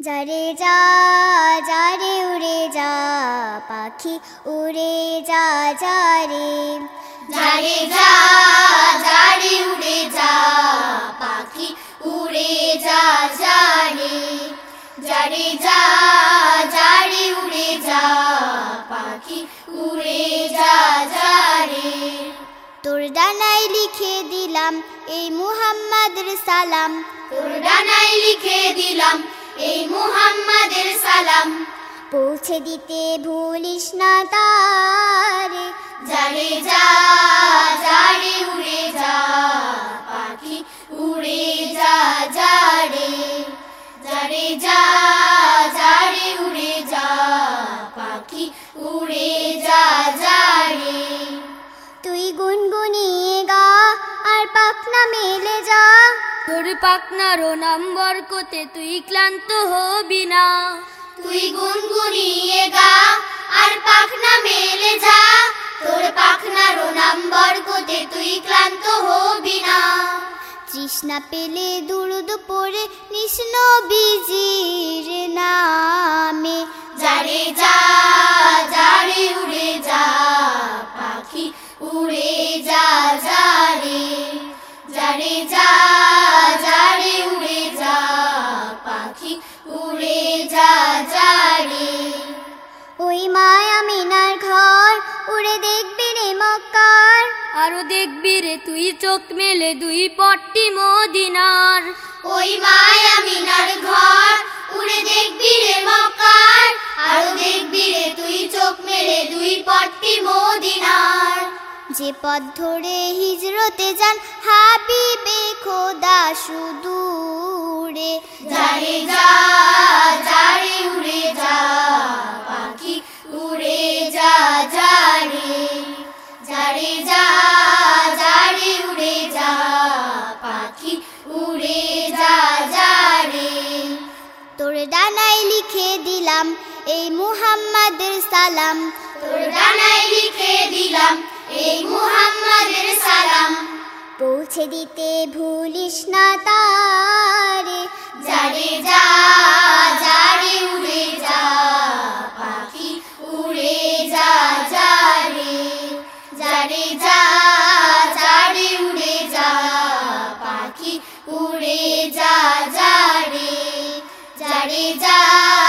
যারে যা যারে উড়ে যা পাখি উড়ে যা যারে যারে যা যারে উড়ে যা পাখি উড়ে যা যারে যারে যা যারে উড়ে যা পাখি উড়ে যা যারে তোর ডানায় লিখে দিলাম এই মুহাম্মাদের সালাম। তোর ডানায় লিখে দিলাম এই মুহাম্মাদের সালাম। পৌঁছে দিতে ভুলিস না তারে। যারে যা যারে উড়ে যা পাখি উড়ে যা যারে যারে যা যারে উড়ে যা পাখি উড়ে যা পাখনা মেলে যা। তোর পাকনারও নাম্বার কোতে তুই ক্লান্ত হবি না। তুই গুনগুনিয়ে গা আর পাখনা মেলে যা। তোর পাখনারও নাম্বার কোতে তুই ক্লান্ত হবি না। তৃষ্ণা পেলে দুরুদ পড়ে নিষ্ণ বিজির নামে। যারে যা পাখি উড়ে যা যারে ওই মায়া মিনার ঘর উড়ে দেখবি রে মক্কার। আরও দেখবি রে তুই চোখ মেলে দুই পট্টি মদিনার। ওই মায়া মিনার ঘর উড়ে দেখবি রে মক্কার। আরও দেখবি রে তুই চোখ মেলে দুই পট্টি মদিনার। যে পথ ধরে হিজরতে যান হাবিবে খোদা সুদূরে যারে যা যারে উড়ে যা পাখি উড়ে যা যারে। যারে যা যারে উড়ে যা পাখি উড়ে যা যারে। তোর ডানায় লিখে দিলাম এই মুহাম্মাদের সালাম। তোর ডানায় লিখে দিলাম এই মুহাম্মাদের সালাম। পৌঁছে দিতে ভুলিস না তারে। যারে যা, যারে উড়ে যা, পাখি উড়ে যা, যারে। যারে যা, যারে উড়ে যা, পাখি উড়ে যা, যারে। যারে যা